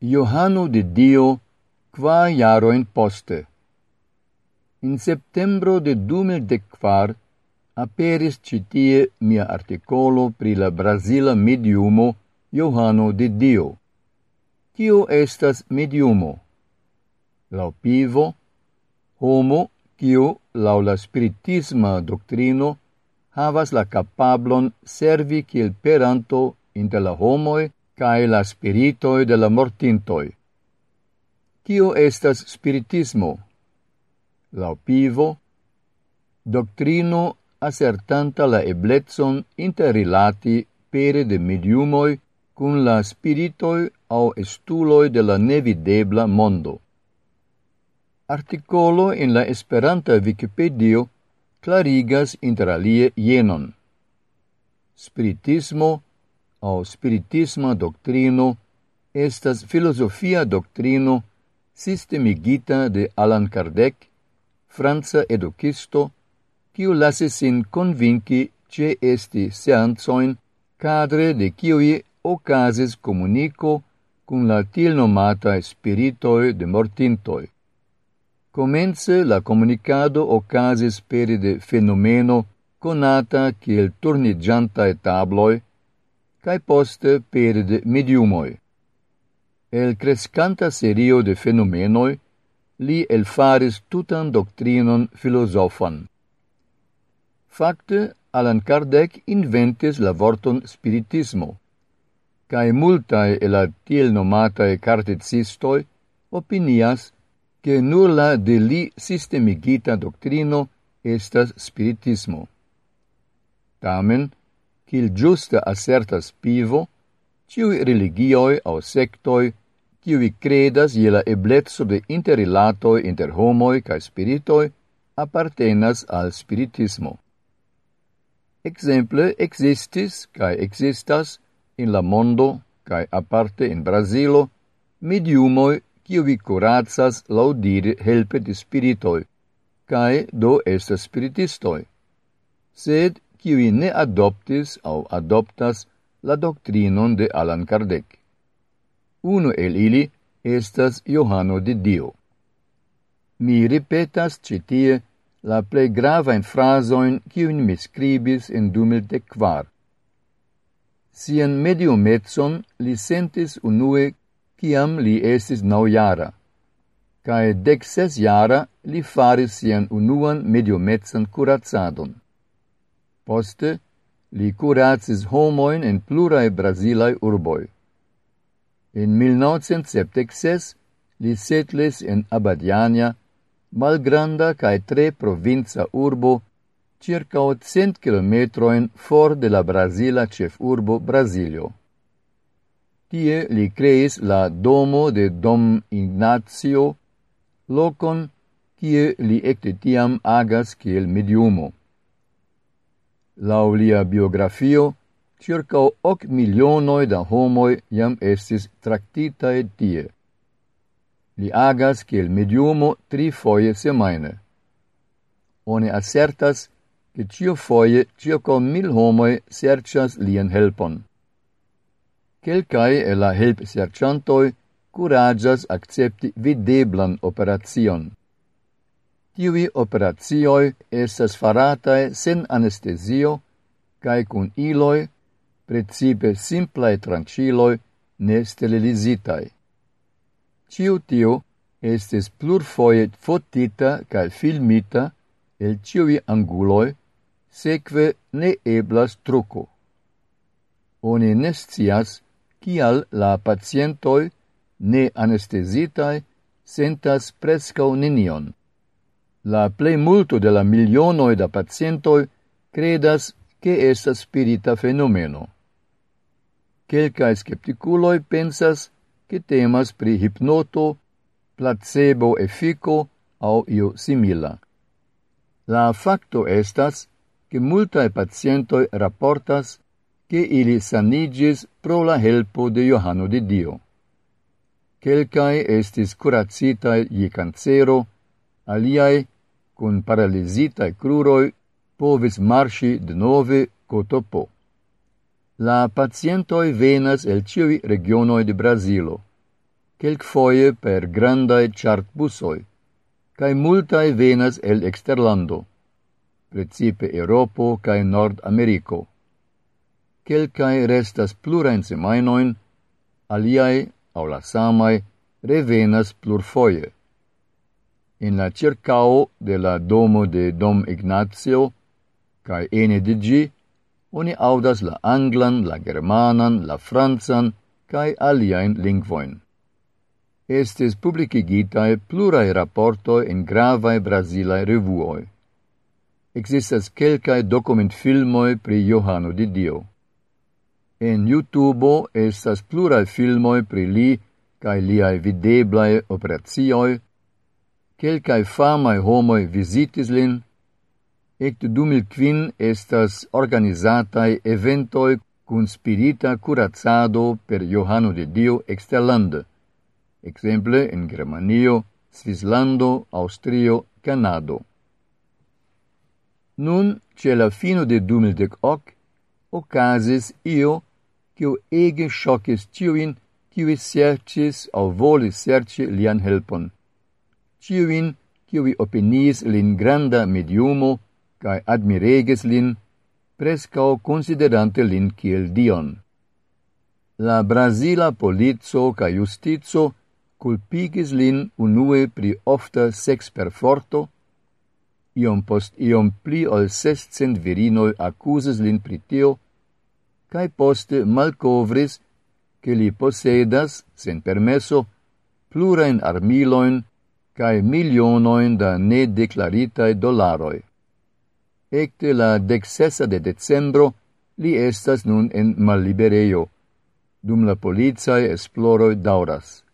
Johano de Dio qua jaroin poste. In septembro de 2004 aperis citie mia articolo pri la Brasila mediumo Johano de Dio. Cio estas mediumo. Lau pivo, homo, cio, lau la spiritisma doctrino havas la capablon servi kiel peranto inter la homoi cae la spiritoi de la mortintoi. Cio estas spiritismo? La pivo, doctrino assertanta la eblezzon interrilati pere de mediumoi cun la spiritoi au estuloi de la nevidebla mondo. Articolo in la Esperanta Wikipedia clarigas interalie jenon. Spiritismo au spiritisma doctrino estas filosofia doctrino sistemigita de Allan Kardec, franca educisto, kiu lasse sin convinci ce esti seanzoin cadre de kiui ocases comunico cum la til nomata spiritoi de mortintoi. Comence la comunicado ocasis peri de fenomeno conata kiel turnigiantae tabloi cae poste per de mediumoi. El crescanta serio de fenomenoi, li elfaris tutan doctrinon filosofan. Facte, Alan Kardec inventis la vorton spiritismo, cae multae el la tiel nomatae cartecistoi opinias che nur la de li sistemigita doctrino estas spiritismo. Tamen, il giusta assertas pivo, ciui religioi au sectoi, ciui credas je la eblezzo de interrilatoi inter homoi ca spiritoi, appartenas al spiritismo. Exemple, existis, ca existas, in la mondo, ca aparte in Brasilo, mediumoi ciui curatsas laudire helpe de spiritoi, cae do est spiritistoi. Sed qui ne adoptis au adoptas la doctrinon de Alan Kardec. Uno el ili estas Johano de Dio. Mi ripetas citie la plei gravain frasoin kiun mi scribis in 2004. Sien mediumetson li sentis unue ciam li estis naujara, cae dec ses jara li faris sian unuan mediumetsan curazzadon. Poste li curatsis homoin en plurae brasilae urboi. In 1976 li setlis in Abadiania, malgranda cae tre provinza urbo, circa 100 kilometroin for de la brasila cef urbo Brasilio. Tie li creis la domo de Dom Ignazio, locon kie li ecte tiam agas kiel mediumo. Lau lia biografio, circa hoc milionoi da homoi jam estis tractitae tie. Li agas kiel mediumo tri foie semaine. One assertas che cio foie circa mil homoi sercias lien helpon. Quelcae e la help serciantoi curagias accepti videblan operacion. Tiui operatioi estas faratae sen anestesio, cae cun iloi, precipe simplae tranquiloi, ne sterilizitae. Ciu tiu estes plurfoie fotita cae filmita el ciui anguloi, seque ne eblas truco. Oni nescias kial la pacientoi ne anestesitae sentas prescau nenion. La plei multo de la milionoi da pacientoi credas che estas spirita fenomeno. Quelcae skepticuloi pensas che temas pri hipnoto, placebo effico au io simila. La facto estas che multae pacientoi rapportas che ili sanigis pro la helpo de Johano de Dio. Quelcae estis curacitae ie cancero, aliae cun paralizitae cruroi, povis marci denove cotopo. La pacientoi venas el ciui regionoi de Brasilo, quelcfoie per grandae chartbusoi, cae multae venas el exterlando, principe Europo cae Nord Americo. Quelcae restas plurain semainoin, aliae, au la samae, revenas plurfoie in la circao de la domo de Dom Ignazio, cae ene de gi, oni audas la anglan, la germanan, la franzan, cae aliaen lingvoin. Estes publicigitae plurae raportoi in gravae brasilae revuoi. Existas quelcae documentfilmoi pri Johano di Dio. En YouTube estas plurae filmoi pri li cae liae videblae operatioi Quelcae famae homoi visitis lin, ect 2005 estas organizatai eventoi cun spirita curazzado per Johano de Dio exterlande, exemple in Germanio, Svislando, Austrio, Canado. Nun, ce la fino de 2018, ocasis io, cio ege shocis tiuin, ciui sercis au volis serci lian helpon ciuin, ciui opinis lin granda mediumo, cae admireges lin, prescao considerante lin kiel dion. La Brasila polizzo ca justizo culpigis lin unue pri ofta sex perforto, iom post iom pli ol sescent virinoi accuses lin pri tio, cae poste malcovris che li posedas, sen permesso, plurain armiloin cae milionoin da nedeclaritae dolaroi. Ecte la decessa de decembro li estas nun en mallibereio, dum la polizae esploroi dauras.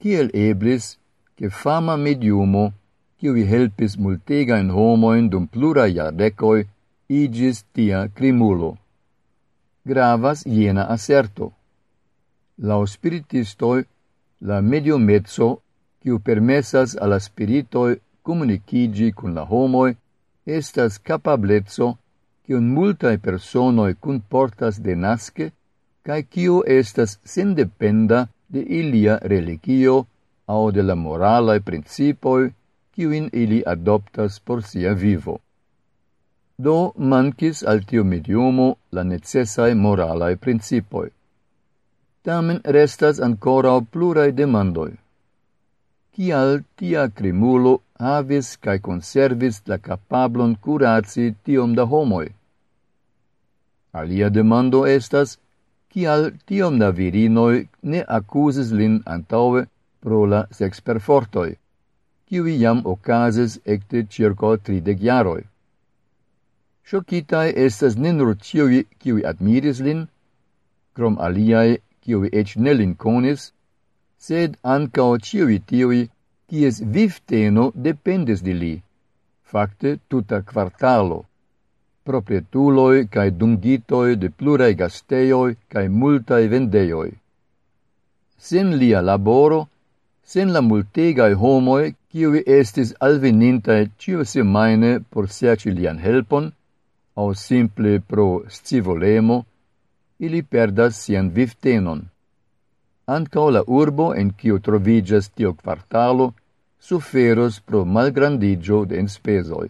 Kiel eblis, che fama mediumo, kiui helpis multegain homoin dum plura jardecoi, igis tia crimulo. Gravas jena asserto. Lau spiritistoi, la mediumezzo quiu permessas alla spiritoi comunicigi cun la homoi, estas capablezzo quion multae personoi portas de nasce, cae quio estas sindependa de ilia religio au de la moralae principoi quin ili adoptas por sia vivo. Do mancis al tio mediumo la necessae moralae principoi. Tamen restas ancora plurae demandoi kial tia crimulo havis cae conservis la capablon curaci tiom da homoi. Alia demando estas, kial tiom da virinoi ne accusis lin antaue pro la sex perfortoi, kiui jam ocases ecte circo tridec jaroi. Shocitae estas nenur ciui kiui admiris lin, crom aliae kiui ec ne lin conis, sed ancao ciui tiui, cies vifteno dependes de li, facte tuta quartalo. Proprietuloi cae dungitoi de plurae gasteioi cae multae vendeioi. Sen lia laboro, sen la multegae homoi kiui estis alvenintae ciu semaine por serci lian helpon, au simple pro scivolemo, ili perdas sian viftenon ancao la urbo, en kiu trovigas tio quartalo, suferos pro malgrandigio de enspesoi.